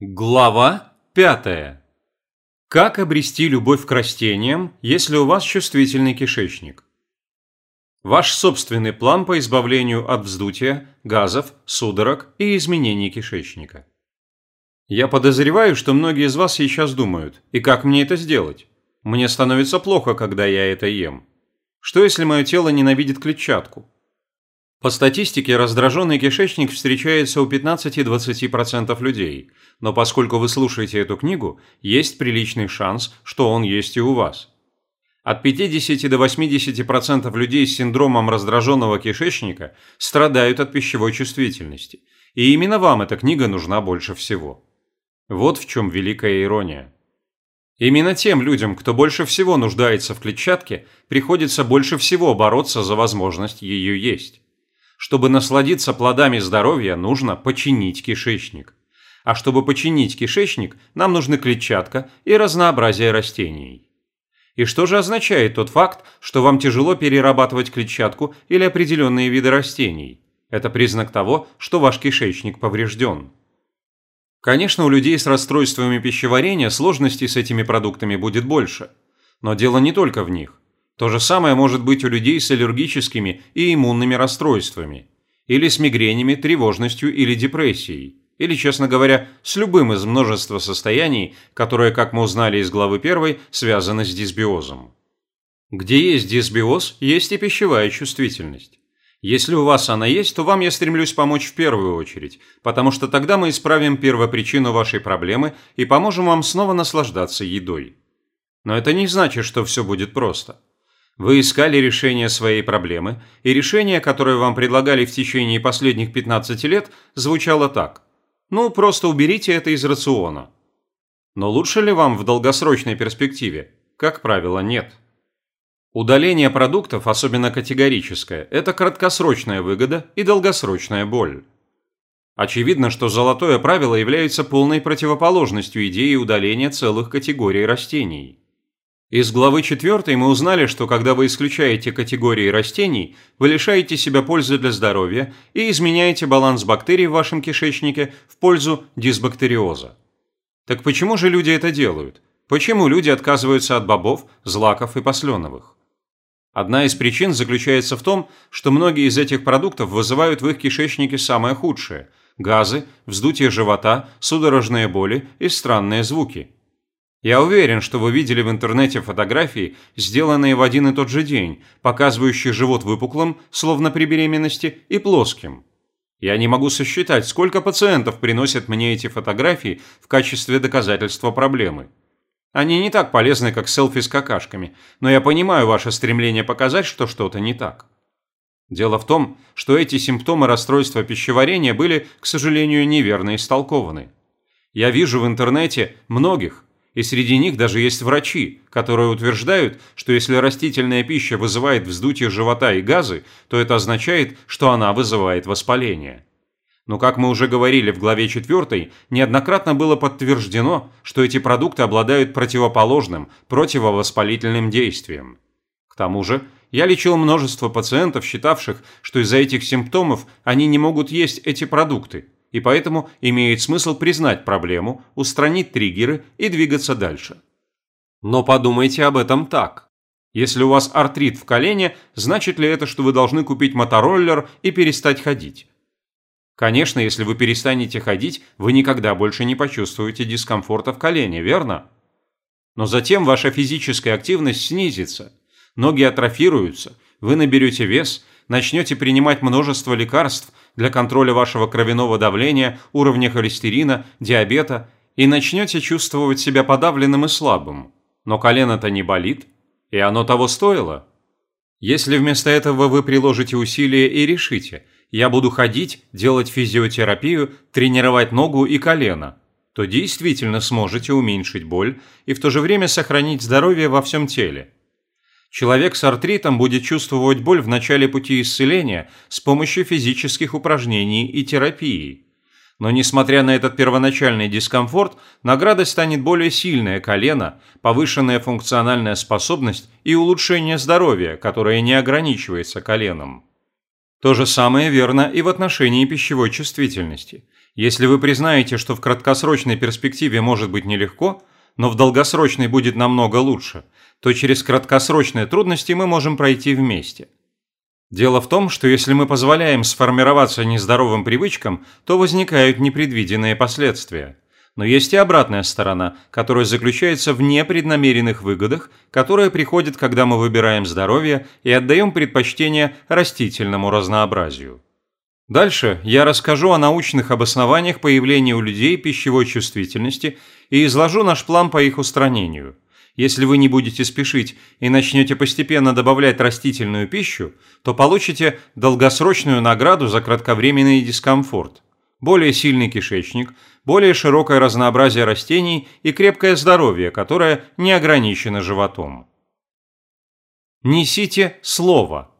Глава 5. Как обрести любовь к растениям, если у вас чувствительный кишечник? Ваш собственный план по избавлению от вздутия, газов, судорог и изменений кишечника. Я подозреваю, что многие из вас сейчас думают, и как мне это сделать? Мне становится плохо, когда я это ем. Что если мое тело ненавидит клетчатку? По статистике, раздраженный кишечник встречается у 15-20% людей, но поскольку вы слушаете эту книгу, есть приличный шанс, что он есть и у вас. От 50 до 80% людей с синдромом раздраженного кишечника страдают от пищевой чувствительности, и именно вам эта книга нужна больше всего. Вот в чем великая ирония. Именно тем людям, кто больше всего нуждается в клетчатке, приходится больше всего бороться за возможность ее есть. Чтобы насладиться плодами здоровья, нужно починить кишечник. А чтобы починить кишечник, нам нужны клетчатка и разнообразие растений. И что же означает тот факт, что вам тяжело перерабатывать клетчатку или определенные виды растений? Это признак того, что ваш кишечник поврежден. Конечно, у людей с расстройствами пищеварения сложностей с этими продуктами будет больше. Но дело не только в них. То же самое может быть у людей с аллергическими и иммунными расстройствами, или с мигренями, тревожностью или депрессией, или, честно говоря, с любым из множества состояний, которые, как мы узнали из главы 1, связаны с дисбиозом. Где есть дисбиоз, есть и пищевая чувствительность. Если у вас она есть, то вам я стремлюсь помочь в первую очередь, потому что тогда мы исправим первопричину вашей проблемы и поможем вам снова наслаждаться едой. Но это не значит, что все будет просто. Вы искали решение своей проблемы, и решение, которое вам предлагали в течение последних 15 лет, звучало так. Ну, просто уберите это из рациона. Но лучше ли вам в долгосрочной перспективе? Как правило, нет. Удаление продуктов, особенно категорическое, это краткосрочная выгода и долгосрочная боль. Очевидно, что золотое правило является полной противоположностью идеи удаления целых категорий растений. Из главы 4 мы узнали, что когда вы исключаете категории растений, вы лишаете себя пользы для здоровья и изменяете баланс бактерий в вашем кишечнике в пользу дисбактериоза. Так почему же люди это делают? Почему люди отказываются от бобов, злаков и посленовых? Одна из причин заключается в том, что многие из этих продуктов вызывают в их кишечнике самое худшее – газы, вздутие живота, судорожные боли и странные звуки – я уверен, что вы видели в интернете фотографии, сделанные в один и тот же день, показывающие живот выпуклым, словно при беременности, и плоским. Я не могу сосчитать, сколько пациентов приносят мне эти фотографии в качестве доказательства проблемы. Они не так полезны, как селфи с какашками, но я понимаю ваше стремление показать, что что-то не так. Дело в том, что эти симптомы расстройства пищеварения были, к сожалению, неверно истолкованы. Я вижу в интернете многих, и среди них даже есть врачи, которые утверждают, что если растительная пища вызывает вздутие живота и газы, то это означает, что она вызывает воспаление. Но, как мы уже говорили в главе 4, неоднократно было подтверждено, что эти продукты обладают противоположным, противовоспалительным действием. К тому же, я лечил множество пациентов, считавших, что из-за этих симптомов они не могут есть эти продукты, и поэтому имеет смысл признать проблему, устранить триггеры и двигаться дальше. Но подумайте об этом так. Если у вас артрит в колене, значит ли это, что вы должны купить мотороллер и перестать ходить? Конечно, если вы перестанете ходить, вы никогда больше не почувствуете дискомфорта в колене, верно? Но затем ваша физическая активность снизится, ноги атрофируются, вы наберете вес, начнете принимать множество лекарств, для контроля вашего кровяного давления, уровня холестерина, диабета и начнете чувствовать себя подавленным и слабым. Но колено-то не болит, и оно того стоило. Если вместо этого вы приложите усилия и решите «я буду ходить, делать физиотерапию, тренировать ногу и колено», то действительно сможете уменьшить боль и в то же время сохранить здоровье во всем теле. Человек с артритом будет чувствовать боль в начале пути исцеления с помощью физических упражнений и терапии. Но несмотря на этот первоначальный дискомфорт, наградой станет более сильное колено, повышенная функциональная способность и улучшение здоровья, которое не ограничивается коленом. То же самое верно и в отношении пищевой чувствительности. Если вы признаете, что в краткосрочной перспективе может быть нелегко, но в долгосрочной будет намного лучше, то через краткосрочные трудности мы можем пройти вместе. Дело в том, что если мы позволяем сформироваться нездоровым привычкам, то возникают непредвиденные последствия. Но есть и обратная сторона, которая заключается в непреднамеренных выгодах, которые приходят, когда мы выбираем здоровье и отдаем предпочтение растительному разнообразию. Дальше я расскажу о научных обоснованиях появления у людей пищевой чувствительности и изложу наш план по их устранению. Если вы не будете спешить и начнете постепенно добавлять растительную пищу, то получите долгосрочную награду за кратковременный дискомфорт. Более сильный кишечник, более широкое разнообразие растений и крепкое здоровье, которое не ограничено животом. Несите слово.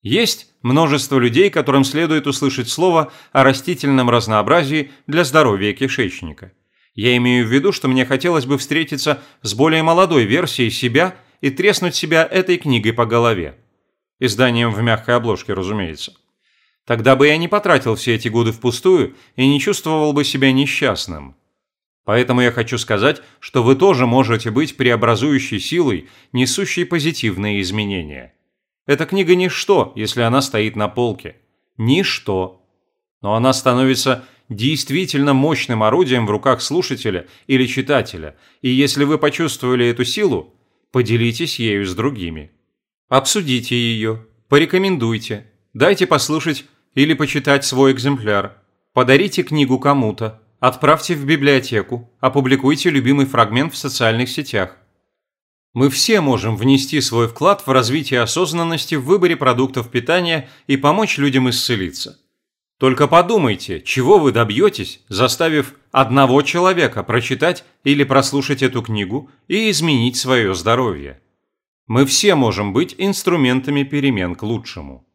Есть множество людей, которым следует услышать слово о растительном разнообразии для здоровья кишечника. Я имею в виду, что мне хотелось бы встретиться с более молодой версией себя и треснуть себя этой книгой по голове. Изданием в мягкой обложке, разумеется. Тогда бы я не потратил все эти годы впустую и не чувствовал бы себя несчастным. Поэтому я хочу сказать, что вы тоже можете быть преобразующей силой, несущей позитивные изменения. Эта книга ничто, если она стоит на полке. Ничто. Но она становится действительно мощным орудием в руках слушателя или читателя, и если вы почувствовали эту силу, поделитесь ею с другими. Обсудите ее, порекомендуйте, дайте послушать или почитать свой экземпляр, подарите книгу кому-то, отправьте в библиотеку, опубликуйте любимый фрагмент в социальных сетях. Мы все можем внести свой вклад в развитие осознанности в выборе продуктов питания и помочь людям исцелиться. Только подумайте, чего вы добьетесь, заставив одного человека прочитать или прослушать эту книгу и изменить свое здоровье. Мы все можем быть инструментами перемен к лучшему.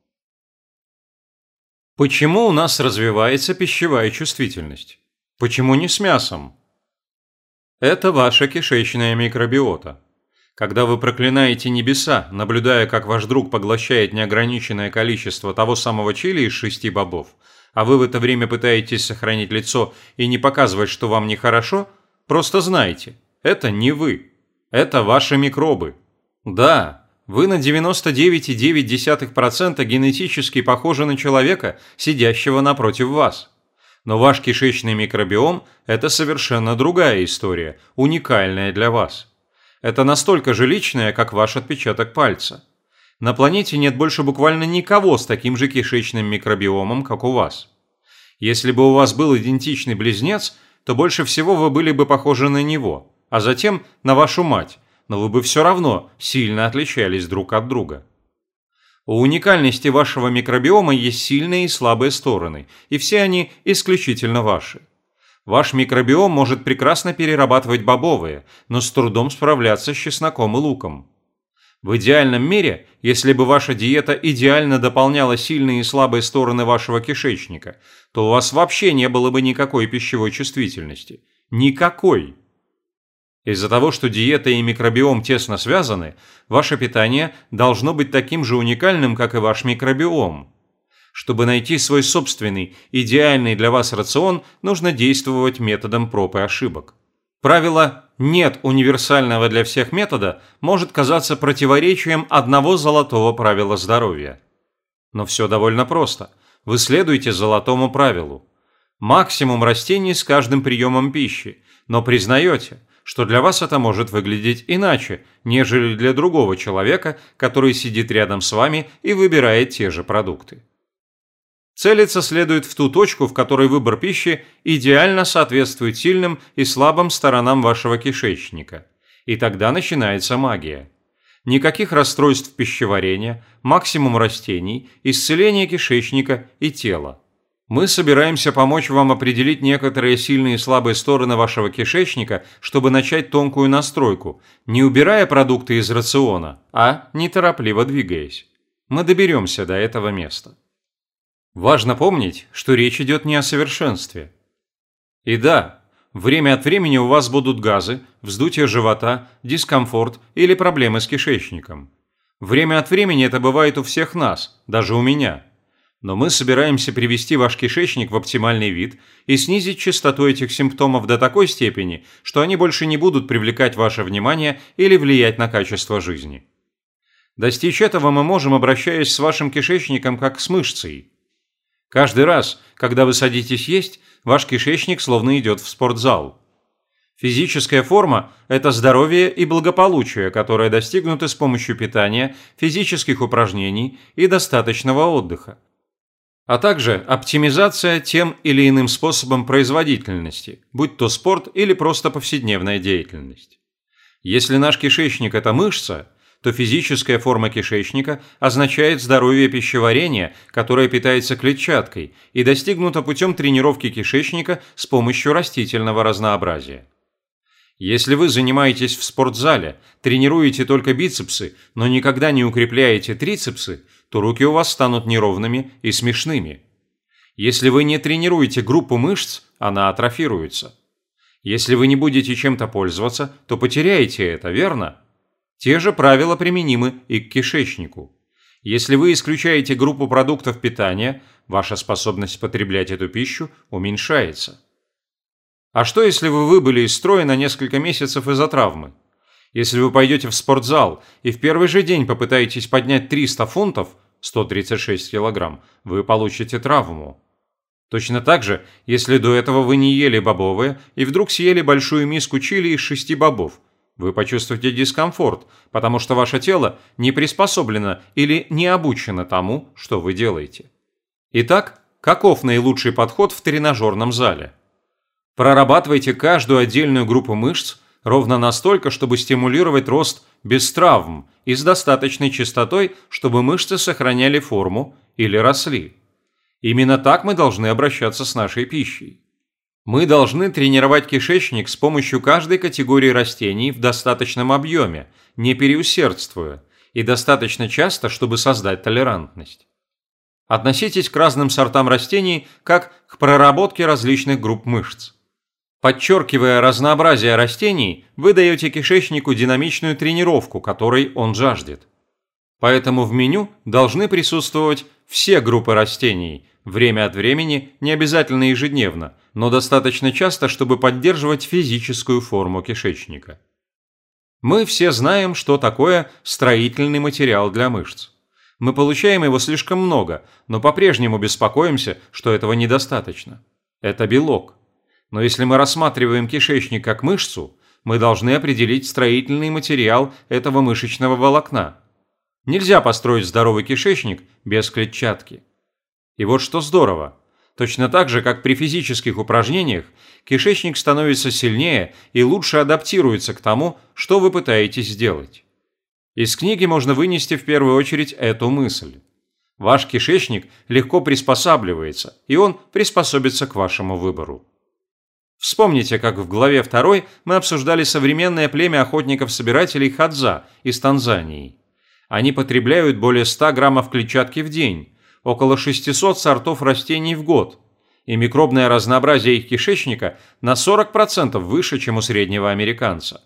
Почему у нас развивается пищевая чувствительность? Почему не с мясом? Это ваша кишечная микробиота. Когда вы проклинаете небеса, наблюдая, как ваш друг поглощает неограниченное количество того самого чили из шести бобов, а вы в это время пытаетесь сохранить лицо и не показывать, что вам нехорошо, просто знайте, это не вы. Это ваши микробы. Да, вы на 99,9% генетически похожи на человека, сидящего напротив вас. Но ваш кишечный микробиом – это совершенно другая история, уникальная для вас. Это настолько же личное, как ваш отпечаток пальца. На планете нет больше буквально никого с таким же кишечным микробиомом, как у вас. Если бы у вас был идентичный близнец, то больше всего вы были бы похожи на него, а затем на вашу мать, но вы бы все равно сильно отличались друг от друга. У уникальности вашего микробиома есть сильные и слабые стороны, и все они исключительно ваши. Ваш микробиом может прекрасно перерабатывать бобовые, но с трудом справляться с чесноком и луком. В идеальном мире, если бы ваша диета идеально дополняла сильные и слабые стороны вашего кишечника, то у вас вообще не было бы никакой пищевой чувствительности. Никакой. Из-за того, что диета и микробиом тесно связаны, ваше питание должно быть таким же уникальным, как и ваш микробиом. Чтобы найти свой собственный, идеальный для вас рацион, нужно действовать методом проб и ошибок. Правило «нет универсального для всех метода» может казаться противоречием одного золотого правила здоровья. Но все довольно просто. Вы следуете золотому правилу. Максимум растений с каждым приемом пищи, но признаете, что для вас это может выглядеть иначе, нежели для другого человека, который сидит рядом с вами и выбирает те же продукты. Целиться следует в ту точку, в которой выбор пищи идеально соответствует сильным и слабым сторонам вашего кишечника. И тогда начинается магия. Никаких расстройств пищеварения, максимум растений, исцеление кишечника и тела. Мы собираемся помочь вам определить некоторые сильные и слабые стороны вашего кишечника, чтобы начать тонкую настройку, не убирая продукты из рациона, а неторопливо двигаясь. Мы доберемся до этого места. Важно помнить, что речь идет не о совершенстве. И да, время от времени у вас будут газы, вздутие живота, дискомфорт или проблемы с кишечником. Время от времени это бывает у всех нас, даже у меня. Но мы собираемся привести ваш кишечник в оптимальный вид и снизить частоту этих симптомов до такой степени, что они больше не будут привлекать ваше внимание или влиять на качество жизни. Достичь этого мы можем, обращаясь с вашим кишечником как с мышцей. Каждый раз, когда вы садитесь есть, ваш кишечник словно идет в спортзал. Физическая форма – это здоровье и благополучие, которое достигнуты с помощью питания, физических упражнений и достаточного отдыха. А также оптимизация тем или иным способом производительности, будь то спорт или просто повседневная деятельность. Если наш кишечник – это мышца – то физическая форма кишечника означает здоровье пищеварения, которое питается клетчаткой и достигнуто путем тренировки кишечника с помощью растительного разнообразия. Если вы занимаетесь в спортзале, тренируете только бицепсы, но никогда не укрепляете трицепсы, то руки у вас станут неровными и смешными. Если вы не тренируете группу мышц, она атрофируется. Если вы не будете чем-то пользоваться, то потеряете это, верно? Те же правила применимы и к кишечнику. Если вы исключаете группу продуктов питания, ваша способность потреблять эту пищу уменьшается. А что, если вы выбыли из строя на несколько месяцев из-за травмы? Если вы пойдете в спортзал и в первый же день попытаетесь поднять 300 фунтов, 136 килограмм, вы получите травму. Точно так же, если до этого вы не ели бобовые и вдруг съели большую миску чили из шести бобов – вы почувствуете дискомфорт, потому что ваше тело не приспособлено или не обучено тому, что вы делаете. Итак, каков наилучший подход в тренажерном зале? Прорабатывайте каждую отдельную группу мышц ровно настолько, чтобы стимулировать рост без травм и с достаточной частотой, чтобы мышцы сохраняли форму или росли. Именно так мы должны обращаться с нашей пищей. Мы должны тренировать кишечник с помощью каждой категории растений в достаточном объеме, не переусердствуя, и достаточно часто, чтобы создать толерантность. Относитесь к разным сортам растений как к проработке различных групп мышц. Подчеркивая разнообразие растений, вы даете кишечнику динамичную тренировку, которой он жаждет. Поэтому в меню должны присутствовать все группы растений, время от времени, не обязательно ежедневно, но достаточно часто, чтобы поддерживать физическую форму кишечника. Мы все знаем, что такое строительный материал для мышц. Мы получаем его слишком много, но по-прежнему беспокоимся, что этого недостаточно. Это белок. Но если мы рассматриваем кишечник как мышцу, мы должны определить строительный материал этого мышечного волокна. Нельзя построить здоровый кишечник без клетчатки. И вот что здорово. Точно так же, как при физических упражнениях, кишечник становится сильнее и лучше адаптируется к тому, что вы пытаетесь сделать. Из книги можно вынести в первую очередь эту мысль. Ваш кишечник легко приспосабливается, и он приспособится к вашему выбору. Вспомните, как в главе 2 мы обсуждали современное племя охотников-собирателей Хадза из Танзании. Они потребляют более 100 граммов клетчатки в день, около 600 сортов растений в год, и микробное разнообразие их кишечника на 40% выше, чем у среднего американца.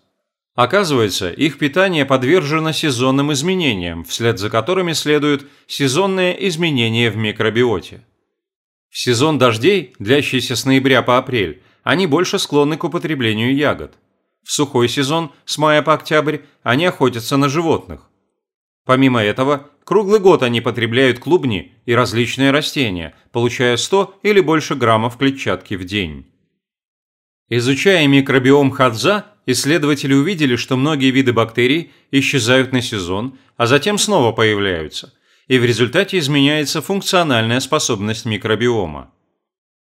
Оказывается, их питание подвержено сезонным изменениям, вслед за которыми следуют сезонные изменения в микробиоте. В сезон дождей, длящийся с ноября по апрель, они больше склонны к употреблению ягод. В сухой сезон, с мая по октябрь, они охотятся на животных. Помимо этого, круглый год они потребляют клубни и различные растения, получая 100 или больше граммов клетчатки в день. Изучая микробиом хадза, исследователи увидели, что многие виды бактерий исчезают на сезон, а затем снова появляются, и в результате изменяется функциональная способность микробиома.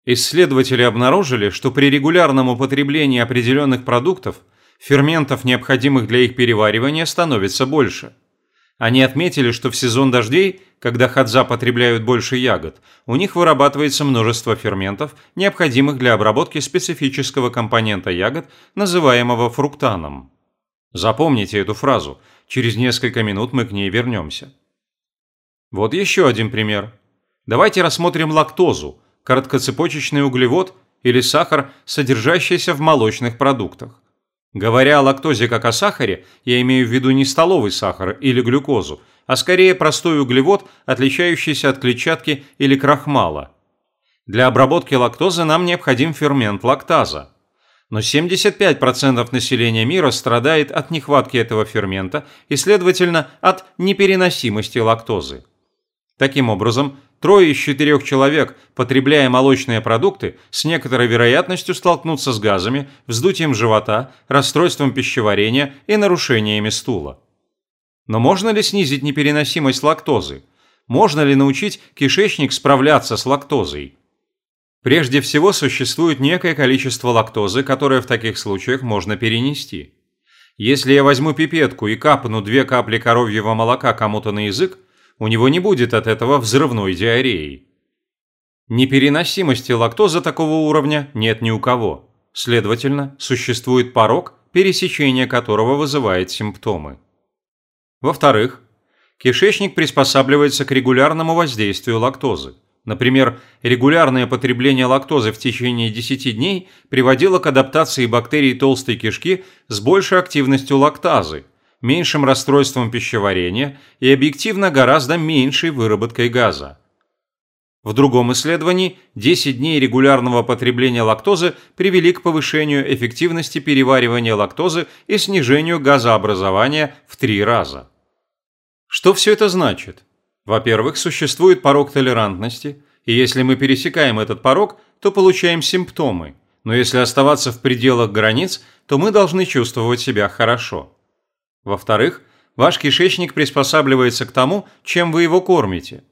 Исследователи обнаружили, что при регулярном употреблении определенных продуктов ферментов, необходимых для их переваривания, становится больше – они отметили, что в сезон дождей, когда хадза потребляют больше ягод, у них вырабатывается множество ферментов, необходимых для обработки специфического компонента ягод, называемого фруктаном. Запомните эту фразу, через несколько минут мы к ней вернемся. Вот еще один пример. Давайте рассмотрим лактозу, короткоцепочечный углевод или сахар, содержащийся в молочных продуктах. Говоря о лактозе как о сахаре, я имею в виду не столовый сахар или глюкозу, а скорее простой углевод, отличающийся от клетчатки или крахмала. Для обработки лактозы нам необходим фермент лактаза. Но 75% населения мира страдает от нехватки этого фермента и, следовательно, от непереносимости лактозы. Таким образом, трое из четырех человек, потребляя молочные продукты, с некоторой вероятностью столкнутся с газами, вздутием живота, расстройством пищеварения и нарушениями стула. Но можно ли снизить непереносимость лактозы? Можно ли научить кишечник справляться с лактозой? Прежде всего, существует некое количество лактозы, которое в таких случаях можно перенести. Если я возьму пипетку и капну две капли коровьего молока кому-то на язык, у него не будет от этого взрывной диареи. Непереносимости лактозы такого уровня нет ни у кого. Следовательно, существует порог, пересечение которого вызывает симптомы. Во-вторых, кишечник приспосабливается к регулярному воздействию лактозы. Например, регулярное потребление лактозы в течение 10 дней приводило к адаптации бактерий толстой кишки с большей активностью лактазы, меньшим расстройством пищеварения и объективно гораздо меньшей выработкой газа. В другом исследовании 10 дней регулярного потребления лактозы привели к повышению эффективности переваривания лактозы и снижению газообразования в 3 раза. Что все это значит? Во-первых, существует порог толерантности, и если мы пересекаем этот порог, то получаем симптомы, но если оставаться в пределах границ, то мы должны чувствовать себя хорошо. Во-вторых, ваш кишечник приспосабливается к тому, чем вы его кормите.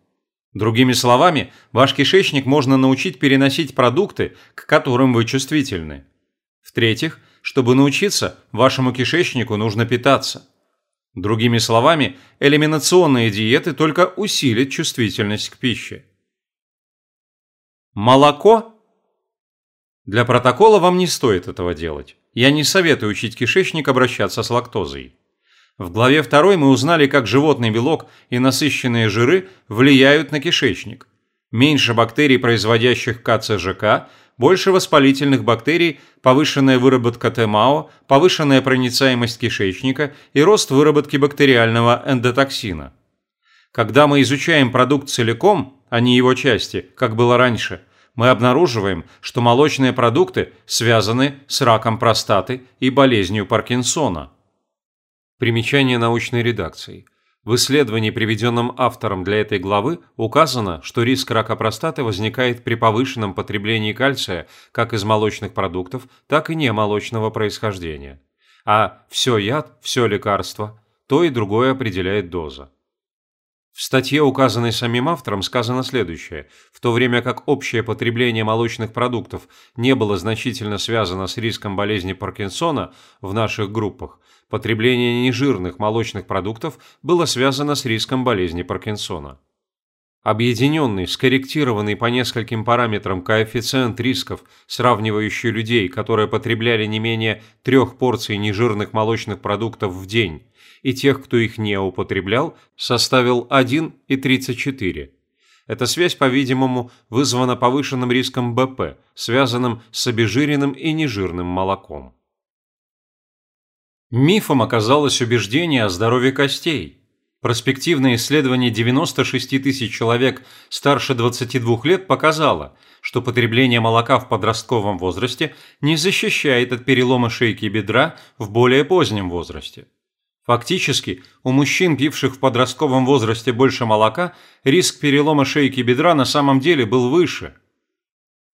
Другими словами, ваш кишечник можно научить переносить продукты, к которым вы чувствительны. В-третьих, чтобы научиться, вашему кишечнику нужно питаться. Другими словами, элиминационные диеты только усилят чувствительность к пище. Молоко? Для протокола вам не стоит этого делать. Я не советую учить кишечник обращаться с лактозой. В главе 2 мы узнали, как животный белок и насыщенные жиры влияют на кишечник. Меньше бактерий, производящих КЦЖК, больше воспалительных бактерий, повышенная выработка ТМАО, повышенная проницаемость кишечника и рост выработки бактериального эндотоксина. Когда мы изучаем продукт целиком, а не его части, как было раньше, мы обнаруживаем, что молочные продукты связаны с раком простаты и болезнью Паркинсона. Примечание научной редакции. В исследовании, приведенном автором для этой главы, указано, что риск рака простаты возникает при повышенном потреблении кальция как из молочных продуктов, так и немолочного происхождения. А все яд, все лекарство, то и другое определяет доза. В статье, указанной самим автором, сказано следующее. В то время как общее потребление молочных продуктов не было значительно связано с риском болезни Паркинсона в наших группах, потребление нежирных молочных продуктов было связано с риском болезни Паркинсона. Объединенный, скорректированный по нескольким параметрам коэффициент рисков, сравнивающий людей, которые потребляли не менее трех порций нежирных молочных продуктов в день, и тех, кто их не употреблял, составил 1,34. Эта связь, по-видимому, вызвана повышенным риском БП, связанным с обезжиренным и нежирным молоком. Мифом оказалось убеждение о здоровье костей. Проспективное исследование 96 тысяч человек старше 22 лет показало, что потребление молока в подростковом возрасте не защищает от перелома шейки бедра в более позднем возрасте. Фактически, у мужчин, пивших в подростковом возрасте больше молока, риск перелома шейки бедра на самом деле был выше.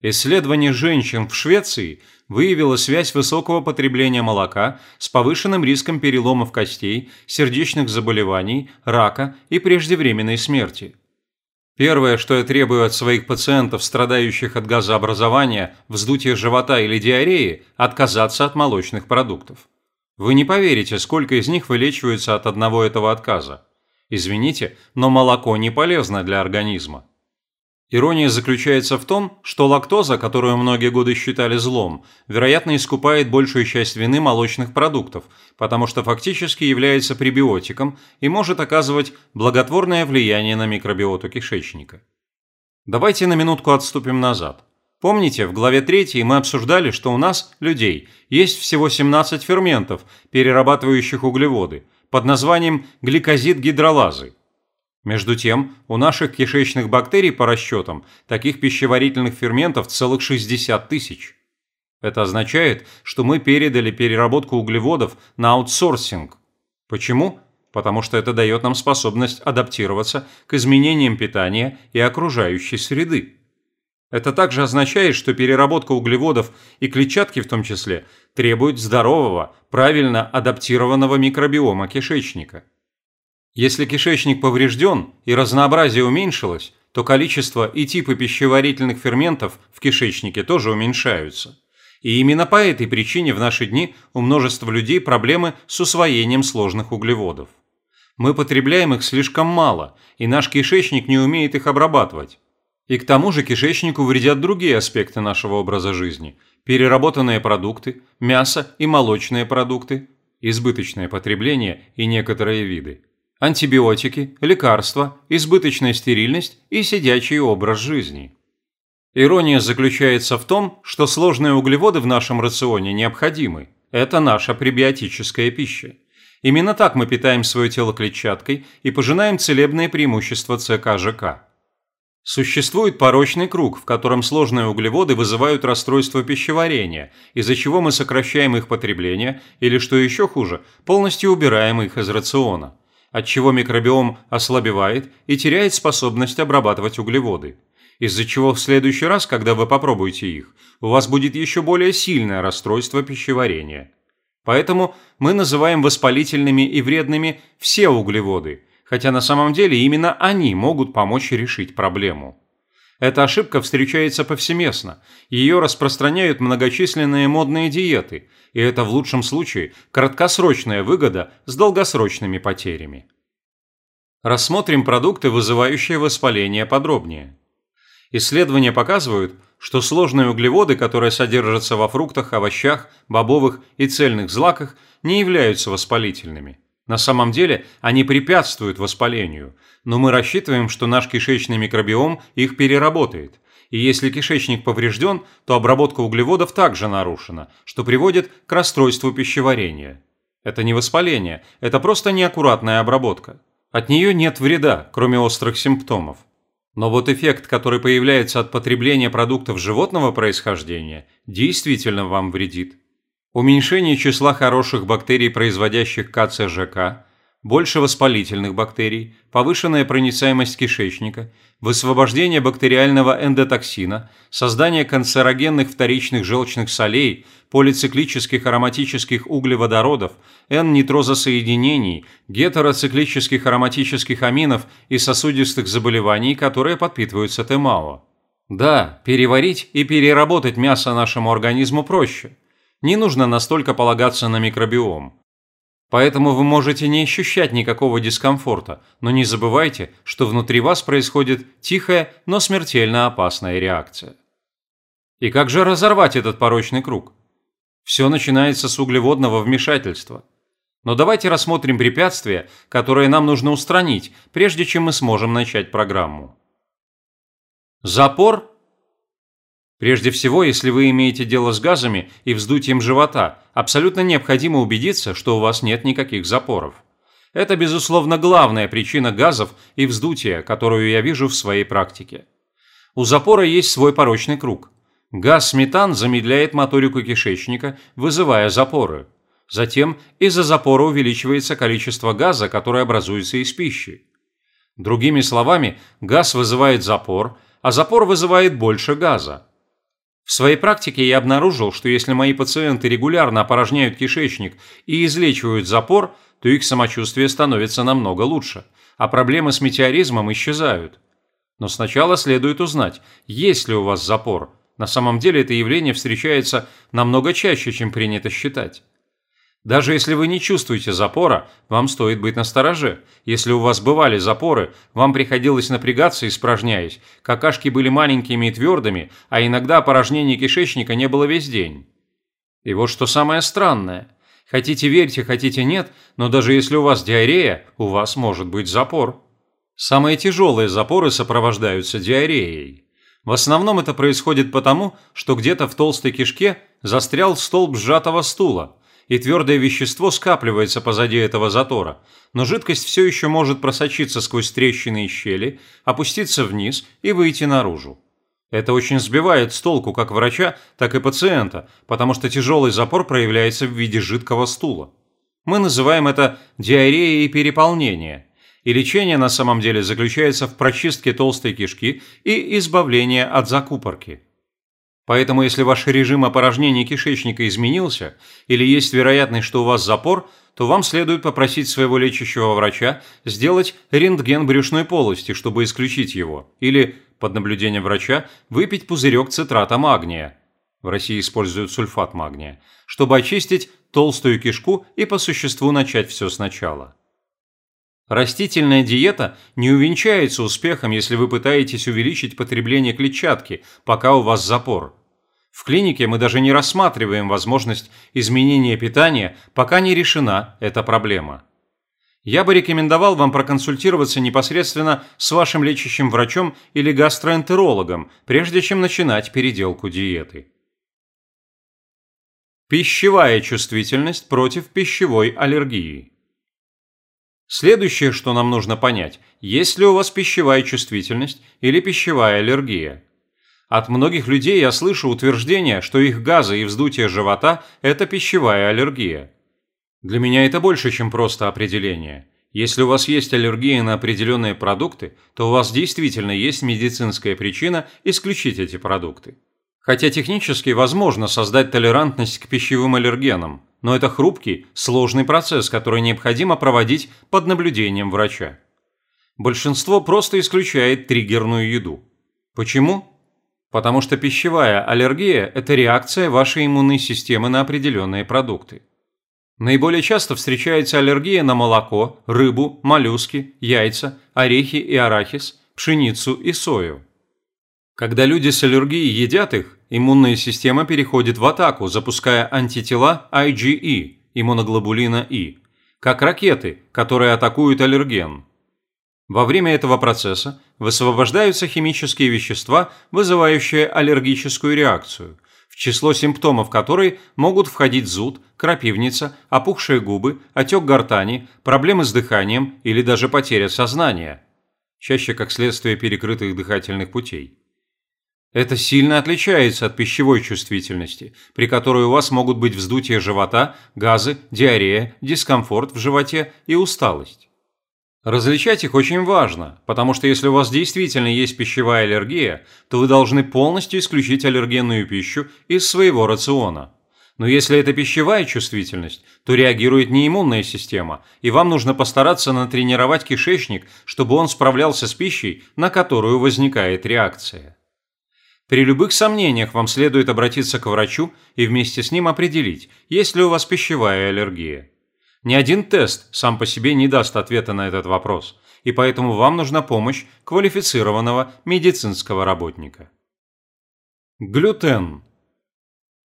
Исследование женщин в Швеции выявило связь высокого потребления молока с повышенным риском переломов костей, сердечных заболеваний, рака и преждевременной смерти. Первое, что я требую от своих пациентов, страдающих от газообразования, вздутия живота или диареи – отказаться от молочных продуктов. Вы не поверите, сколько из них вылечиваются от одного этого отказа. Извините, но молоко не полезно для организма. Ирония заключается в том, что лактоза, которую многие годы считали злом, вероятно искупает большую часть вины молочных продуктов, потому что фактически является пребиотиком и может оказывать благотворное влияние на микробиоту кишечника. Давайте на минутку отступим назад. Помните, в главе 3 мы обсуждали, что у нас, людей, есть всего 17 ферментов, перерабатывающих углеводы, под названием гликозид-гидролазы. Между тем, у наших кишечных бактерий, по расчетам, таких пищеварительных ферментов целых 60 тысяч. Это означает, что мы передали переработку углеводов на аутсорсинг. Почему? Потому что это дает нам способность адаптироваться к изменениям питания и окружающей среды. Это также означает, что переработка углеводов и клетчатки в том числе требует здорового, правильно адаптированного микробиома кишечника. Если кишечник поврежден и разнообразие уменьшилось, то количество и типы пищеварительных ферментов в кишечнике тоже уменьшаются. И именно по этой причине в наши дни у множества людей проблемы с усвоением сложных углеводов. Мы потребляем их слишком мало, и наш кишечник не умеет их обрабатывать. И к тому же кишечнику вредят другие аспекты нашего образа жизни – переработанные продукты, мясо и молочные продукты, избыточное потребление и некоторые виды – антибиотики, лекарства, избыточная стерильность и сидячий образ жизни. Ирония заключается в том, что сложные углеводы в нашем рационе необходимы. Это наша пребиотическая пища. Именно так мы питаем свое тело клетчаткой и пожинаем целебные преимущества ЦК-ЖК. Существует порочный круг, в котором сложные углеводы вызывают расстройство пищеварения, из-за чего мы сокращаем их потребление или, что еще хуже, полностью убираем их из рациона – отчего микробиом ослабевает и теряет способность обрабатывать углеводы, из-за чего в следующий раз, когда вы попробуете их, у вас будет еще более сильное расстройство пищеварения. Поэтому мы называем воспалительными и вредными все углеводы, хотя на самом деле именно они могут помочь решить проблему. Эта ошибка встречается повсеместно, ее распространяют многочисленные модные диеты, и это в лучшем случае краткосрочная выгода с долгосрочными потерями. Рассмотрим продукты, вызывающие воспаление подробнее. Исследования показывают, что сложные углеводы, которые содержатся во фруктах, овощах, бобовых и цельных злаках, не являются воспалительными. На самом деле они препятствуют воспалению, но мы рассчитываем, что наш кишечный микробиом их переработает. И если кишечник поврежден, то обработка углеводов также нарушена, что приводит к расстройству пищеварения. Это не воспаление, это просто неаккуратная обработка. От нее нет вреда, кроме острых симптомов. Но вот эффект, который появляется от потребления продуктов животного происхождения, действительно вам вредит. Уменьшение числа хороших бактерий, производящих КЦЖК, больше воспалительных бактерий, повышенная проницаемость кишечника, высвобождение бактериального эндотоксина, создание канцерогенных вторичных желчных солей, полициклических ароматических углеводородов, N-нитрозосоединений, гетероциклических ароматических аминов и сосудистых заболеваний, которые подпитываются ТМАО. Да, переварить и переработать мясо нашему организму проще. Не нужно настолько полагаться на микробиом. Поэтому вы можете не ощущать никакого дискомфорта, но не забывайте, что внутри вас происходит тихая, но смертельно опасная реакция. И как же разорвать этот порочный круг? Все начинается с углеводного вмешательства. Но давайте рассмотрим препятствия, которые нам нужно устранить, прежде чем мы сможем начать программу. Запор Прежде всего, если вы имеете дело с газами и вздутием живота, абсолютно необходимо убедиться, что у вас нет никаких запоров. Это, безусловно, главная причина газов и вздутия, которую я вижу в своей практике. У запора есть свой порочный круг. Газ метан замедляет моторику кишечника, вызывая запоры. Затем из-за запора увеличивается количество газа, которое образуется из пищи. Другими словами, газ вызывает запор, а запор вызывает больше газа. В своей практике я обнаружил, что если мои пациенты регулярно опорожняют кишечник и излечивают запор, то их самочувствие становится намного лучше, а проблемы с метеоризмом исчезают. Но сначала следует узнать, есть ли у вас запор. На самом деле это явление встречается намного чаще, чем принято считать. Даже если вы не чувствуете запора, вам стоит быть настороже. Если у вас бывали запоры, вам приходилось напрягаться, испражняясь. Какашки были маленькими и твердыми, а иногда опорожнение кишечника не было весь день. И вот что самое странное. Хотите верьте, хотите нет, но даже если у вас диарея, у вас может быть запор. Самые тяжелые запоры сопровождаются диареей. В основном это происходит потому, что где-то в толстой кишке застрял столб сжатого стула – и твердое вещество скапливается позади этого затора, но жидкость все еще может просочиться сквозь трещины и щели, опуститься вниз и выйти наружу. Это очень сбивает с толку как врача, так и пациента, потому что тяжелый запор проявляется в виде жидкого стула. Мы называем это диареей переполнения, и лечение на самом деле заключается в прочистке толстой кишки и избавлении от закупорки. Поэтому если ваш режим опорожнения кишечника изменился или есть вероятность, что у вас запор, то вам следует попросить своего лечащего врача сделать рентген брюшной полости, чтобы исключить его, или, под наблюдением врача, выпить пузырек цитрата магния. В России используют сульфат магния, чтобы очистить толстую кишку и по существу начать все сначала. Растительная диета не увенчается успехом, если вы пытаетесь увеличить потребление клетчатки, пока у вас запор. В клинике мы даже не рассматриваем возможность изменения питания, пока не решена эта проблема. Я бы рекомендовал вам проконсультироваться непосредственно с вашим лечащим врачом или гастроэнтерологом, прежде чем начинать переделку диеты. Пищевая чувствительность против пищевой аллергии. Следующее, что нам нужно понять, есть ли у вас пищевая чувствительность или пищевая аллергия. От многих людей я слышу утверждение, что их газы и вздутие живота – это пищевая аллергия. Для меня это больше, чем просто определение. Если у вас есть аллергия на определенные продукты, то у вас действительно есть медицинская причина исключить эти продукты. Хотя технически возможно создать толерантность к пищевым аллергенам, но это хрупкий, сложный процесс, который необходимо проводить под наблюдением врача. Большинство просто исключает триггерную еду. Почему? Потому что пищевая аллергия – это реакция вашей иммунной системы на определенные продукты. Наиболее часто встречается аллергия на молоко, рыбу, моллюски, яйца, орехи и арахис, пшеницу и сою. Когда люди с аллергией едят их, иммунная система переходит в атаку, запуская антитела IgE, иммуноглобулина И, как ракеты, которые атакуют аллерген. Во время этого процесса высвобождаются химические вещества, вызывающие аллергическую реакцию, в число симптомов которой могут входить зуд, крапивница, опухшие губы, отек гортани, проблемы с дыханием или даже потеря сознания, чаще как следствие перекрытых дыхательных путей. Это сильно отличается от пищевой чувствительности, при которой у вас могут быть вздутие живота, газы, диарея, дискомфорт в животе и усталость. Различать их очень важно, потому что если у вас действительно есть пищевая аллергия, то вы должны полностью исключить аллергенную пищу из своего рациона. Но если это пищевая чувствительность, то реагирует не иммунная система, и вам нужно постараться натренировать кишечник, чтобы он справлялся с пищей, на которую возникает реакция. При любых сомнениях вам следует обратиться к врачу и вместе с ним определить, есть ли у вас пищевая аллергия. Ни один тест сам по себе не даст ответа на этот вопрос, и поэтому вам нужна помощь квалифицированного медицинского работника. Глютен.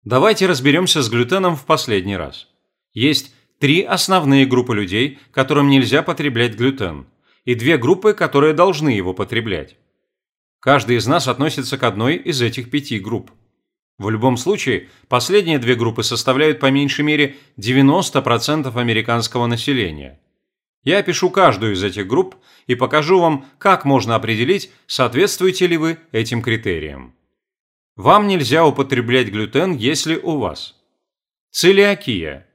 Давайте разберемся с глютеном в последний раз. Есть три основные группы людей, которым нельзя потреблять глютен, и две группы, которые должны его потреблять. Каждый из нас относится к одной из этих пяти групп. В любом случае, последние две группы составляют по меньшей мере 90% американского населения. Я опишу каждую из этих групп и покажу вам, как можно определить, соответствуете ли вы этим критериям. Вам нельзя употреблять глютен, если у вас целиакия.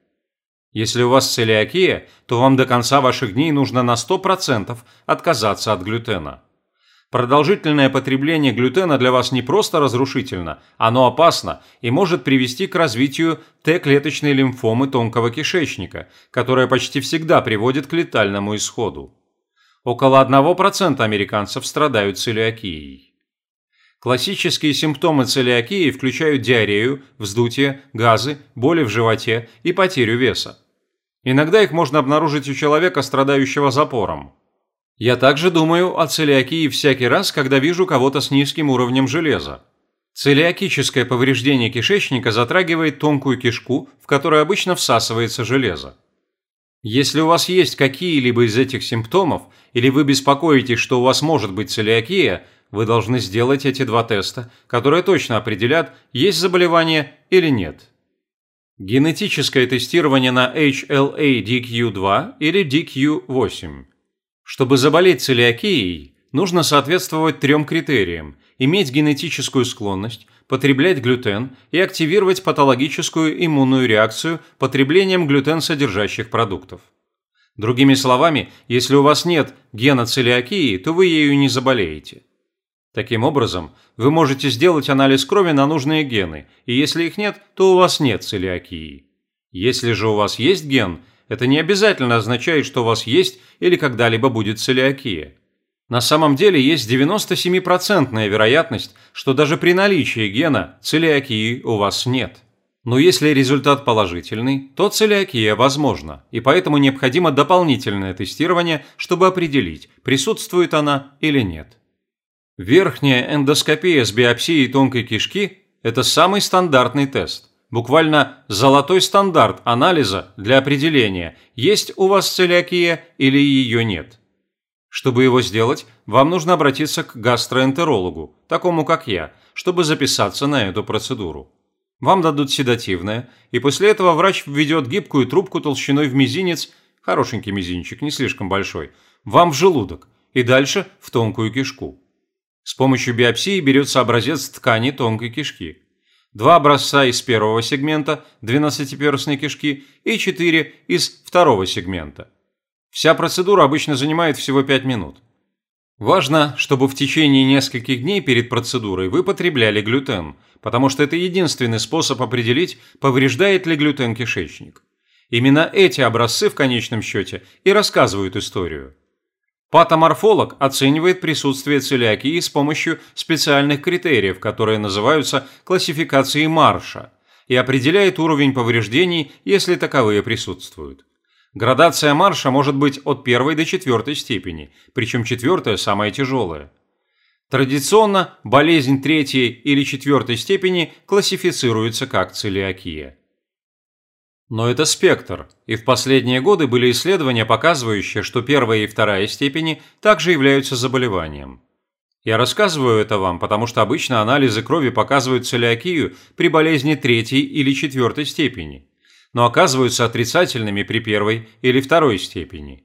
Если у вас целиакия, то вам до конца ваших дней нужно на 100% отказаться от глютена. Продолжительное потребление глютена для вас не просто разрушительно, оно опасно и может привести к развитию Т-клеточной лимфомы тонкого кишечника, которая почти всегда приводит к летальному исходу. Около 1% американцев страдают целиакией. Классические симптомы целиакии включают диарею, вздутие, газы, боли в животе и потерю веса. Иногда их можно обнаружить у человека, страдающего запором. Я также думаю о целиакии всякий раз, когда вижу кого-то с низким уровнем железа. Целиакическое повреждение кишечника затрагивает тонкую кишку, в которой обычно всасывается железо. Если у вас есть какие-либо из этих симптомов, или вы беспокоитесь, что у вас может быть целиакия, вы должны сделать эти два теста, которые точно определят, есть заболевание или нет. Генетическое тестирование на HLA-DQ2 или DQ8. Чтобы заболеть целиакией, нужно соответствовать трем критериям – иметь генетическую склонность, потреблять глютен и активировать патологическую иммунную реакцию потреблением глютен-содержащих продуктов. Другими словами, если у вас нет гена целиакии, то вы ею не заболеете. Таким образом, вы можете сделать анализ крови на нужные гены, и если их нет, то у вас нет целиакии. Если же у вас есть ген, это не обязательно означает, что у вас есть или когда-либо будет целиакия. На самом деле есть 97% вероятность, что даже при наличии гена целиакии у вас нет. Но если результат положительный, то целиакия возможна, и поэтому необходимо дополнительное тестирование, чтобы определить, присутствует она или нет. Верхняя эндоскопия с биопсией тонкой кишки – это самый стандартный тест. Буквально золотой стандарт анализа для определения, есть у вас целиакия или ее нет. Чтобы его сделать, вам нужно обратиться к гастроэнтерологу, такому как я, чтобы записаться на эту процедуру. Вам дадут седативное, и после этого врач введет гибкую трубку толщиной в мизинец, хорошенький мизинчик, не слишком большой, вам в желудок и дальше в тонкую кишку. С помощью биопсии берется образец ткани тонкой кишки. Два образца из первого сегмента 12-перстной кишки и четыре из второго сегмента. Вся процедура обычно занимает всего 5 минут. Важно, чтобы в течение нескольких дней перед процедурой вы потребляли глютен, потому что это единственный способ определить, повреждает ли глютен кишечник. Именно эти образцы в конечном счете и рассказывают историю. Патоморфолог оценивает присутствие целиакии с помощью специальных критериев, которые называются классификацией Марша, и определяет уровень повреждений, если таковые присутствуют. Градация Марша может быть от первой до четвертой степени, причем четвертая самая тяжелая. Традиционно болезнь третьей или четвертой степени классифицируется как целиакия. Но это спектр, и в последние годы были исследования, показывающие, что первая и вторая степени также являются заболеванием. Я рассказываю это вам, потому что обычно анализы крови показывают целиакию при болезни третьей или четвертой степени, но оказываются отрицательными при первой или второй степени.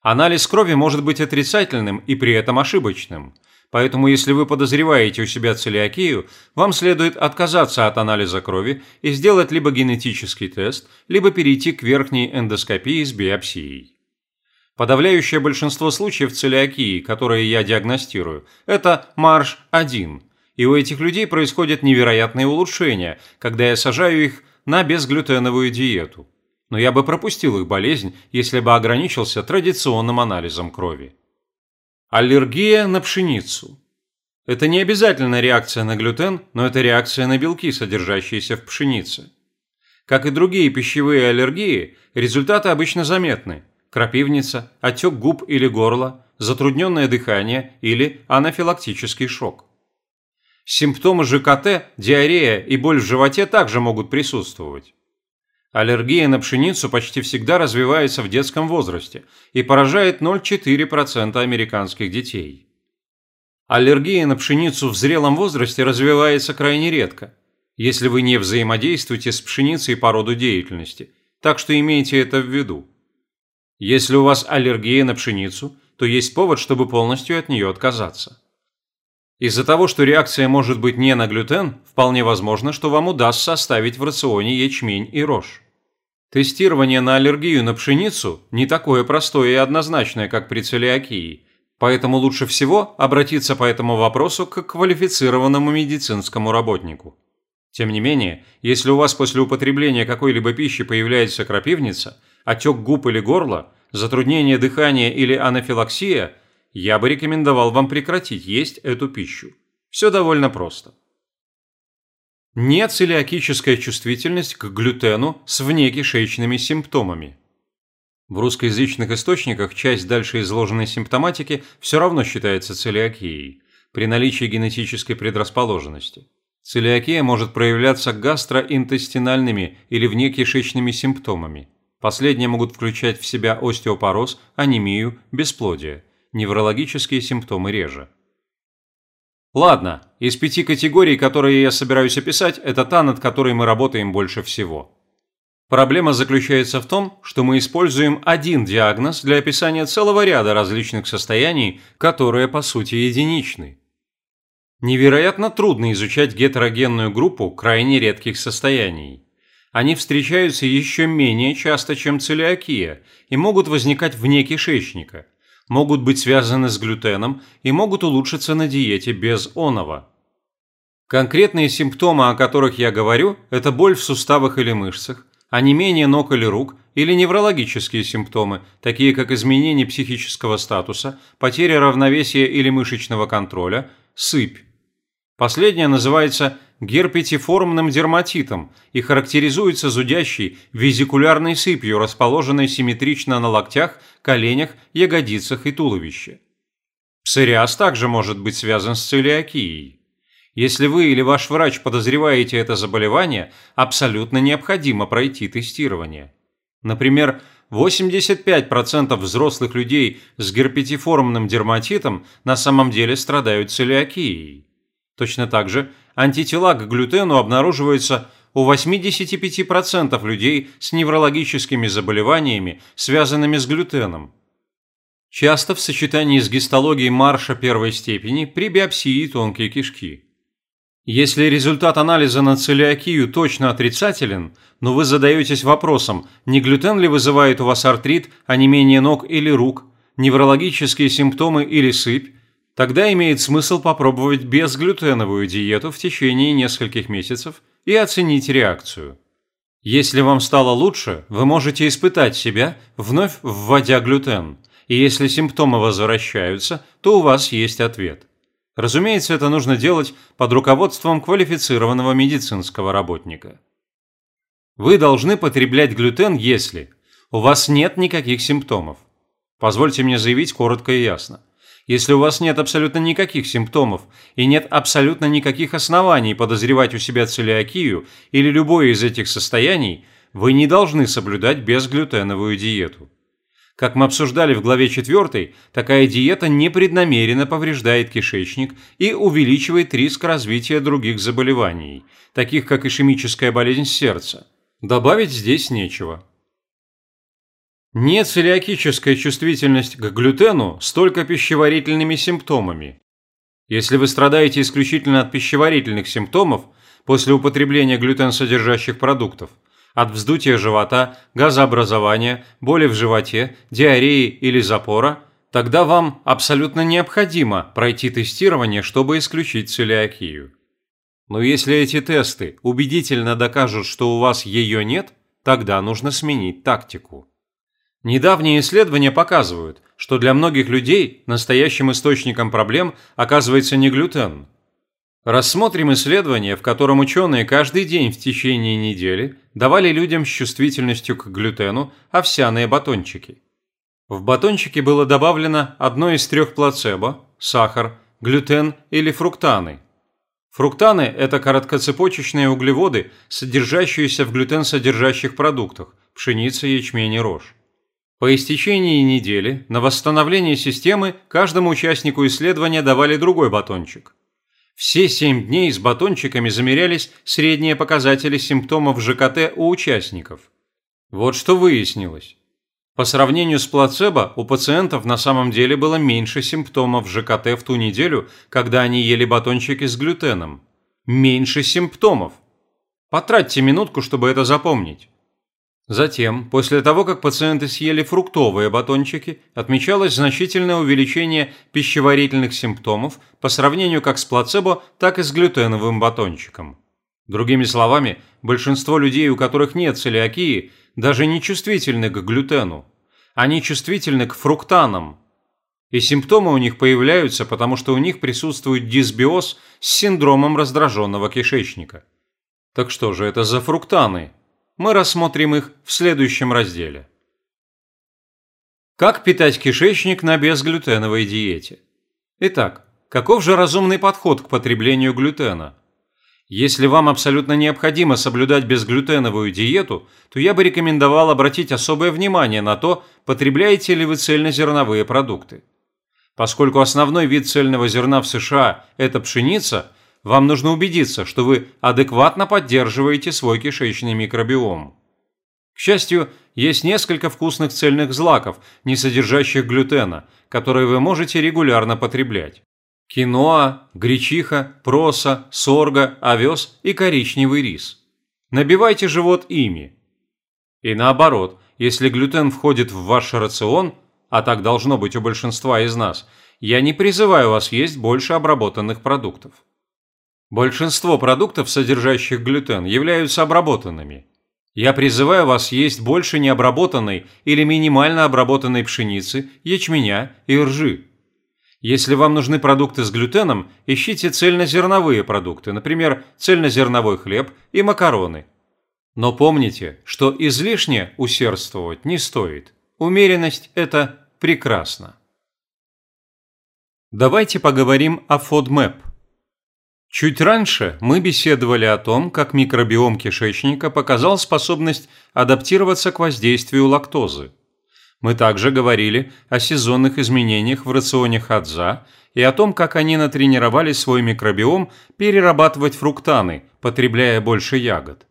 Анализ крови может быть отрицательным и при этом ошибочным – Поэтому, если вы подозреваете у себя целиакию, вам следует отказаться от анализа крови и сделать либо генетический тест, либо перейти к верхней эндоскопии с биопсией. Подавляющее большинство случаев целиакии, которые я диагностирую, это марш-1, и у этих людей происходят невероятные улучшения, когда я сажаю их на безглютеновую диету. Но я бы пропустил их болезнь, если бы ограничился традиционным анализом крови. Аллергия на пшеницу. Это не обязательно реакция на глютен, но это реакция на белки, содержащиеся в пшенице. Как и другие пищевые аллергии, результаты обычно заметны. Крапивница, отек губ или горла, затрудненное дыхание или анафилактический шок. Симптомы ЖКТ, диарея и боль в животе также могут присутствовать. Аллергия на пшеницу почти всегда развивается в детском возрасте и поражает 0,4% американских детей. Аллергия на пшеницу в зрелом возрасте развивается крайне редко, если вы не взаимодействуете с пшеницей по роду деятельности, так что имейте это в виду. Если у вас аллергия на пшеницу, то есть повод, чтобы полностью от нее отказаться. Из-за того, что реакция может быть не на глютен, вполне возможно, что вам удастся оставить в рационе ячмень и рожь. Тестирование на аллергию на пшеницу не такое простое и однозначное, как при целиакии, поэтому лучше всего обратиться по этому вопросу к квалифицированному медицинскому работнику. Тем не менее, если у вас после употребления какой-либо пищи появляется крапивница, отек губ или горла, затруднение дыхания или анафилаксия, я бы рекомендовал вам прекратить есть эту пищу. Все довольно просто. Нет целиакическая чувствительность к глютену с внекишечными симптомами. В русскоязычных источниках часть дальше изложенной симптоматики все равно считается целиакией при наличии генетической предрасположенности. Целиакия может проявляться гастроинтестинальными или внекишечными симптомами. Последние могут включать в себя остеопороз, анемию, бесплодие. Неврологические симптомы реже. Ладно, из пяти категорий, которые я собираюсь описать, это та, над которой мы работаем больше всего. Проблема заключается в том, что мы используем один диагноз для описания целого ряда различных состояний, которые по сути единичны. Невероятно трудно изучать гетерогенную группу крайне редких состояний. Они встречаются еще менее часто, чем целиакия, и могут возникать вне кишечника, могут быть связаны с глютеном и могут улучшиться на диете без онова. Конкретные симптомы, о которых я говорю, это боль в суставах или мышцах, онемение ног или рук или неврологические симптомы, такие как изменение психического статуса, потеря равновесия или мышечного контроля, сыпь. Последнее называется герпетиформным дерматитом и характеризуется зудящей визикулярной сыпью, расположенной симметрично на локтях, коленях, ягодицах и туловище. Псориаз также может быть связан с целиакией. Если вы или ваш врач подозреваете это заболевание, абсолютно необходимо пройти тестирование. Например, 85% взрослых людей с герпетиформным дерматитом на самом деле страдают целиакией. Точно так же антитела к глютену обнаруживаются у 85% людей с неврологическими заболеваниями, связанными с глютеном. Часто в сочетании с гистологией Марша первой степени при биопсии тонкой кишки. Если результат анализа на целиакию точно отрицателен, но вы задаетесь вопросом, не глютен ли вызывает у вас артрит, а не менее ног или рук, неврологические симптомы или сыпь, Тогда имеет смысл попробовать безглютеновую диету в течение нескольких месяцев и оценить реакцию. Если вам стало лучше, вы можете испытать себя, вновь вводя глютен, и если симптомы возвращаются, то у вас есть ответ. Разумеется, это нужно делать под руководством квалифицированного медицинского работника. Вы должны потреблять глютен, если у вас нет никаких симптомов. Позвольте мне заявить коротко и ясно. Если у вас нет абсолютно никаких симптомов и нет абсолютно никаких оснований подозревать у себя целиакию или любое из этих состояний, вы не должны соблюдать безглютеновую диету. Как мы обсуждали в главе 4, такая диета непреднамеренно повреждает кишечник и увеличивает риск развития других заболеваний, таких как ишемическая болезнь сердца. Добавить здесь нечего. Не целиакическая чувствительность к глютену столько пищеварительными симптомами. Если вы страдаете исключительно от пищеварительных симптомов после употребления глютен-содержащих продуктов, от вздутия живота, газообразования, боли в животе, диареи или запора, тогда вам абсолютно необходимо пройти тестирование, чтобы исключить целиакию. Но если эти тесты убедительно докажут, что у вас ее нет, тогда нужно сменить тактику. Недавние исследования показывают, что для многих людей настоящим источником проблем оказывается не глютен. Рассмотрим исследование, в котором ученые каждый день в течение недели давали людям с чувствительностью к глютену овсяные батончики. В батончике было добавлено одно из трех плацебо – сахар, глютен или фруктаны. Фруктаны – это короткоцепочечные углеводы, содержащиеся в глютен-содержащих продуктах – пшеница, ячмень и рожь. По истечении недели на восстановление системы каждому участнику исследования давали другой батончик. Все семь дней с батончиками замерялись средние показатели симптомов ЖКТ у участников. Вот что выяснилось. По сравнению с плацебо у пациентов на самом деле было меньше симптомов ЖКТ в ту неделю, когда они ели батончики с глютеном. Меньше симптомов. Потратьте минутку, чтобы это запомнить. Затем, после того, как пациенты съели фруктовые батончики, отмечалось значительное увеличение пищеварительных симптомов по сравнению как с плацебо, так и с глютеновым батончиком. Другими словами, большинство людей, у которых нет целиакии, даже не чувствительны к глютену. Они чувствительны к фруктанам. И симптомы у них появляются, потому что у них присутствует дисбиоз с синдромом раздраженного кишечника. Так что же это за фруктаны? Мы рассмотрим их в следующем разделе. Как питать кишечник на безглютеновой диете? Итак, каков же разумный подход к потреблению глютена? Если вам абсолютно необходимо соблюдать безглютеновую диету, то я бы рекомендовал обратить особое внимание на то, потребляете ли вы цельнозерновые продукты. Поскольку основной вид цельного зерна в США – это пшеница – вам нужно убедиться, что вы адекватно поддерживаете свой кишечный микробиом. К счастью, есть несколько вкусных цельных злаков, не содержащих глютена, которые вы можете регулярно потреблять. Киноа, гречиха, проса, сорга, овес и коричневый рис. Набивайте живот ими. И наоборот, если глютен входит в ваш рацион, а так должно быть у большинства из нас, я не призываю вас есть больше обработанных продуктов. Большинство продуктов, содержащих глютен, являются обработанными. Я призываю вас есть больше необработанной или минимально обработанной пшеницы, ячменя и ржи. Если вам нужны продукты с глютеном, ищите цельнозерновые продукты, например, цельнозерновой хлеб и макароны. Но помните, что излишне усердствовать не стоит. Умеренность – это прекрасно. Давайте поговорим о FODMAP – Чуть раньше мы беседовали о том, как микробиом кишечника показал способность адаптироваться к воздействию лактозы. Мы также говорили о сезонных изменениях в рационе хадза и о том, как они натренировали свой микробиом перерабатывать фруктаны, потребляя больше ягод.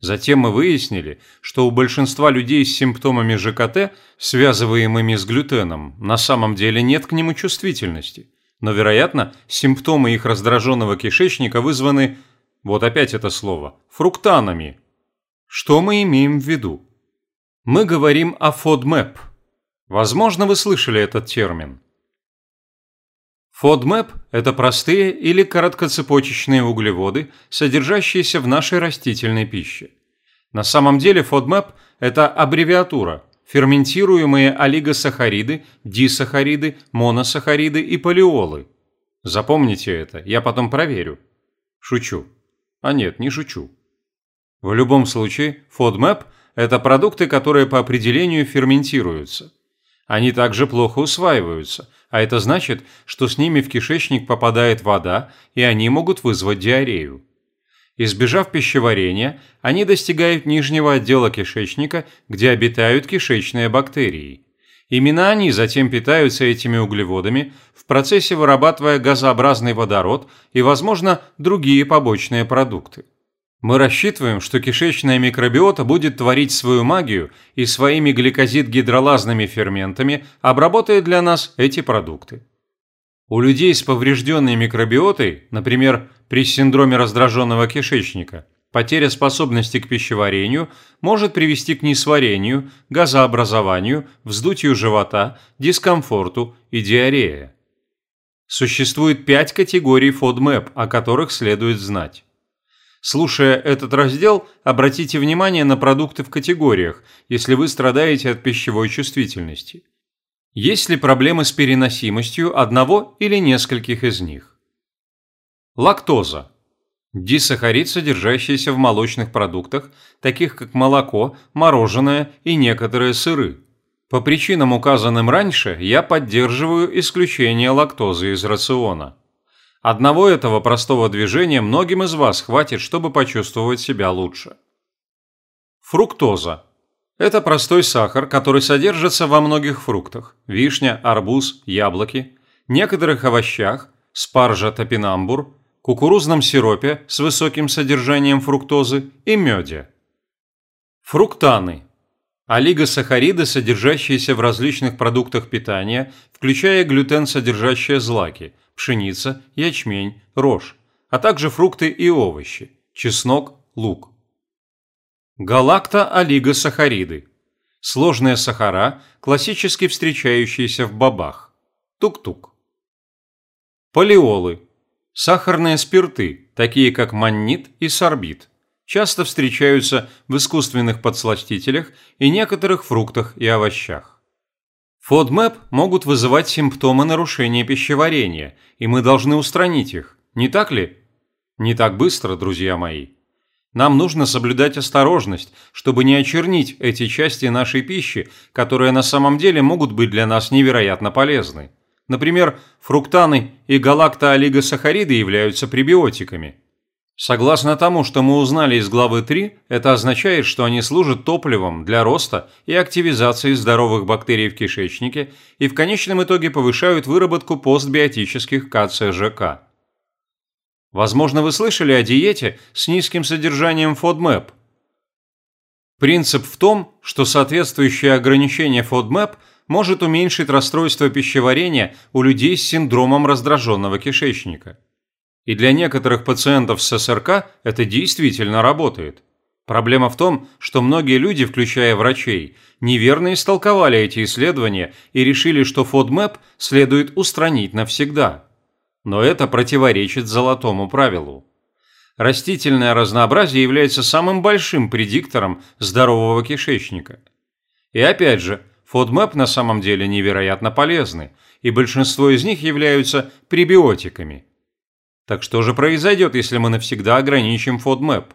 Затем мы выяснили, что у большинства людей с симптомами ЖКТ, связываемыми с глютеном, на самом деле нет к нему чувствительности – но, вероятно, симптомы их раздраженного кишечника вызваны, вот опять это слово, фруктанами. Что мы имеем в виду? Мы говорим о FODMAP. Возможно, вы слышали этот термин. FODMAP – это простые или короткоцепочечные углеводы, содержащиеся в нашей растительной пище. На самом деле FODMAP – это аббревиатура – ферментируемые олигосахариды, дисахариды, моносахариды и полиолы. Запомните это, я потом проверю. Шучу. А нет, не шучу. В любом случае, FODMAP – это продукты, которые по определению ферментируются. Они также плохо усваиваются, а это значит, что с ними в кишечник попадает вода, и они могут вызвать диарею. Избежав пищеварения, они достигают нижнего отдела кишечника, где обитают кишечные бактерии. Именно они затем питаются этими углеводами, в процессе вырабатывая газообразный водород и, возможно, другие побочные продукты. Мы рассчитываем, что кишечная микробиота будет творить свою магию и своими гликозид-гидролазными ферментами обработает для нас эти продукты. У людей с поврежденной микробиотой, например, при синдроме раздраженного кишечника, потеря способности к пищеварению может привести к несварению, газообразованию, вздутию живота, дискомфорту и диарее. Существует пять категорий FODMAP, о которых следует знать. Слушая этот раздел, обратите внимание на продукты в категориях, если вы страдаете от пищевой чувствительности. Есть ли проблемы с переносимостью одного или нескольких из них? Лактоза. Дисахарид, содержащийся в молочных продуктах, таких как молоко, мороженое и некоторые сыры. По причинам, указанным раньше, я поддерживаю исключение лактозы из рациона. Одного этого простого движения многим из вас хватит, чтобы почувствовать себя лучше. Фруктоза. Это простой сахар, который содержится во многих фруктах – вишня, арбуз, яблоки, некоторых овощах, спаржа топинамбур, кукурузном сиропе с высоким содержанием фруктозы и меде. Фруктаны – олигосахариды, содержащиеся в различных продуктах питания, включая глютен, содержащие злаки, пшеница, ячмень, рожь, а также фрукты и овощи – чеснок, лук. Галакто-олигосахариды. Сложные сахара, классически встречающиеся в бобах. Тук-тук. Полиолы. Сахарные спирты, такие как маннит и сорбит, часто встречаются в искусственных подсластителях и некоторых фруктах и овощах. FODMAP могут вызывать симптомы нарушения пищеварения, и мы должны устранить их, не так ли? Не так быстро, друзья мои. Нам нужно соблюдать осторожность, чтобы не очернить эти части нашей пищи, которые на самом деле могут быть для нас невероятно полезны. Например, фруктаны и галактоолигосахариды являются пребиотиками. Согласно тому, что мы узнали из главы 3, это означает, что они служат топливом для роста и активизации здоровых бактерий в кишечнике и в конечном итоге повышают выработку постбиотических КЦЖК. Возможно, вы слышали о диете с низким содержанием FODMAP. Принцип в том, что соответствующее ограничение FODMAP может уменьшить расстройство пищеварения у людей с синдромом раздраженного кишечника. И для некоторых пациентов с СРК это действительно работает. Проблема в том, что многие люди, включая врачей, неверно истолковали эти исследования и решили, что FODMAP следует устранить навсегда. Но это противоречит золотому правилу. Растительное разнообразие является самым большим предиктором здорового кишечника. И опять же, FODMAP на самом деле невероятно полезны, и большинство из них являются пребиотиками. Так что же произойдет, если мы навсегда ограничим FODMAP?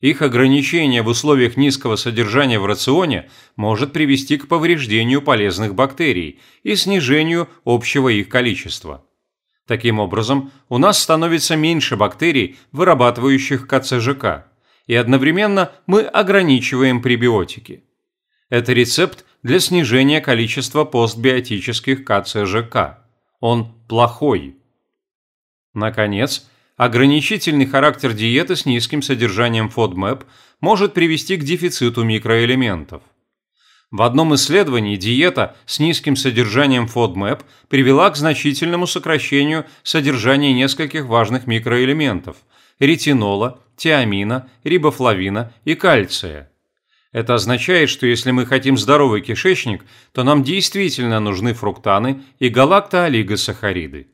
Их ограничение в условиях низкого содержания в рационе может привести к повреждению полезных бактерий и снижению общего их количества. Таким образом, у нас становится меньше бактерий, вырабатывающих КЦЖК, и одновременно мы ограничиваем пребиотики. Это рецепт для снижения количества постбиотических КЦЖК. Он плохой. Наконец, ограничительный характер диеты с низким содержанием FODMAP может привести к дефициту микроэлементов. В одном исследовании диета с низким содержанием FODMAP привела к значительному сокращению содержания нескольких важных микроэлементов – ретинола, тиамина, рибофлавина и кальция. Это означает, что если мы хотим здоровый кишечник, то нам действительно нужны фруктаны и галактоолигосахариды.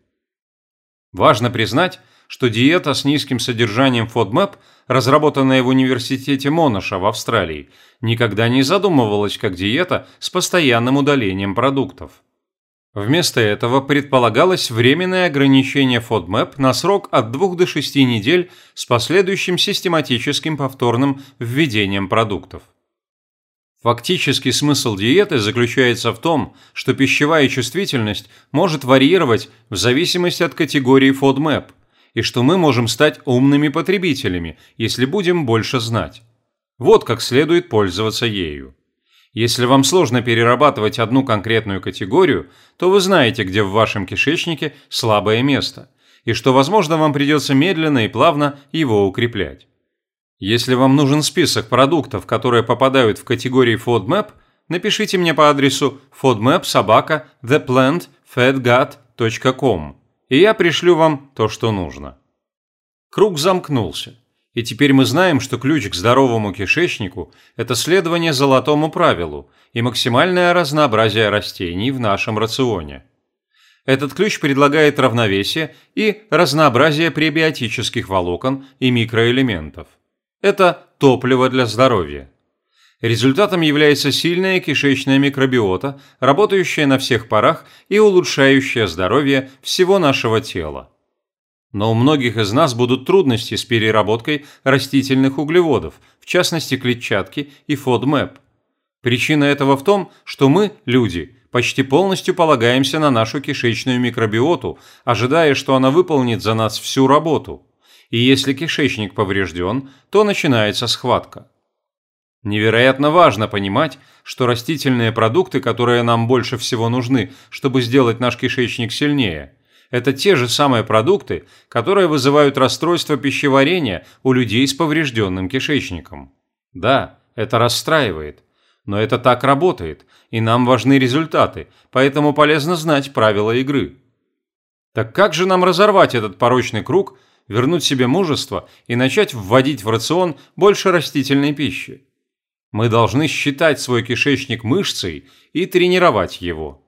Важно признать, что диета с низким содержанием FODMAP, разработанная в университете Монаша в Австралии, никогда не задумывалась как диета с постоянным удалением продуктов. Вместо этого предполагалось временное ограничение FODMAP на срок от 2 до 6 недель с последующим систематическим повторным введением продуктов. Фактический смысл диеты заключается в том, что пищевая чувствительность может варьировать в зависимости от категории FODMAP, и что мы можем стать умными потребителями, если будем больше знать. Вот как следует пользоваться ею. Если вам сложно перерабатывать одну конкретную категорию, то вы знаете, где в вашем кишечнике слабое место, и что, возможно, вам придется медленно и плавно его укреплять. Если вам нужен список продуктов, которые попадают в категории FODMAP, напишите мне по адресу fodmap.sobaka.theplantfedgut.com и я пришлю вам то, что нужно. Круг замкнулся, и теперь мы знаем, что ключ к здоровому кишечнику – это следование золотому правилу и максимальное разнообразие растений в нашем рационе. Этот ключ предлагает равновесие и разнообразие пребиотических волокон и микроэлементов. Это топливо для здоровья. Результатом является сильная кишечная микробиота, работающая на всех парах и улучшающая здоровье всего нашего тела. Но у многих из нас будут трудности с переработкой растительных углеводов, в частности клетчатки и FODMAP. Причина этого в том, что мы, люди, почти полностью полагаемся на нашу кишечную микробиоту, ожидая, что она выполнит за нас всю работу. И если кишечник поврежден, то начинается схватка. Невероятно важно понимать, что растительные продукты, которые нам больше всего нужны, чтобы сделать наш кишечник сильнее, это те же самые продукты, которые вызывают расстройство пищеварения у людей с поврежденным кишечником. Да, это расстраивает. Но это так работает, и нам важны результаты, поэтому полезно знать правила игры. Так как же нам разорвать этот порочный круг, вернуть себе мужество и начать вводить в рацион больше растительной пищи? Мы должны считать свой кишечник мышцей и тренировать его.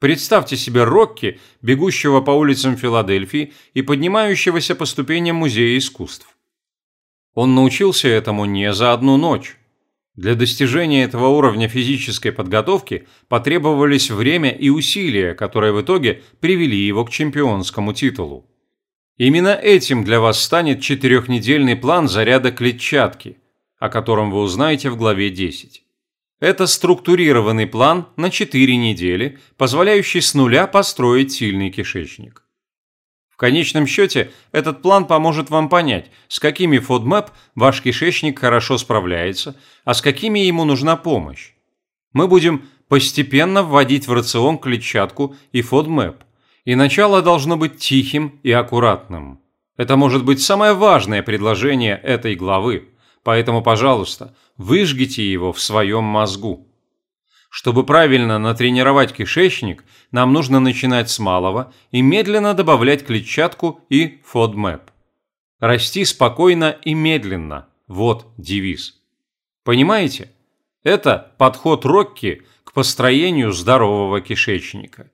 Представьте себе Рокки, бегущего по улицам Филадельфии и поднимающегося по ступеням Музея искусств. Он научился этому не за одну ночь. Для достижения этого уровня физической подготовки потребовались время и усилия, которые в итоге привели его к чемпионскому титулу. Именно этим для вас станет четырехнедельный план заряда клетчатки – о котором вы узнаете в главе 10. Это структурированный план на 4 недели, позволяющий с нуля построить сильный кишечник. В конечном счете, этот план поможет вам понять, с какими FODMAP ваш кишечник хорошо справляется, а с какими ему нужна помощь. Мы будем постепенно вводить в рацион клетчатку и FODMAP, и начало должно быть тихим и аккуратным. Это может быть самое важное предложение этой главы, Поэтому, пожалуйста, выжгите его в своем мозгу. Чтобы правильно натренировать кишечник, нам нужно начинать с малого и медленно добавлять клетчатку и FODMAP. Расти спокойно и медленно – вот девиз. Понимаете? Это подход Рокки к построению здорового кишечника.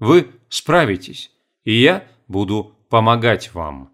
Вы справитесь, и я буду помогать вам.